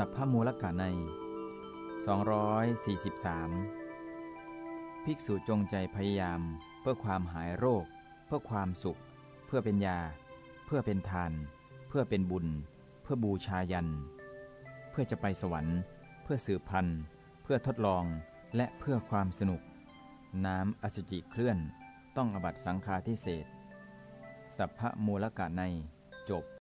สัพพมูลกะใน 243 ภิกษุจงใจพยายาม เพื่อความหายโรค เพื่อความสุข เพื่อเป็นยา เพื่อเป็นทาน เพื่อเป็นบุญ เพื่อบูชายัน เพื่อจะไปสวรรค์ เพื่อสืบพันธุ์ เพื่อทดลองและเพื่อความสนุก น้ำอสุจิเคลื่อน ต้องอบัตสังฆาทิเศษสัพพมูลกะในจบ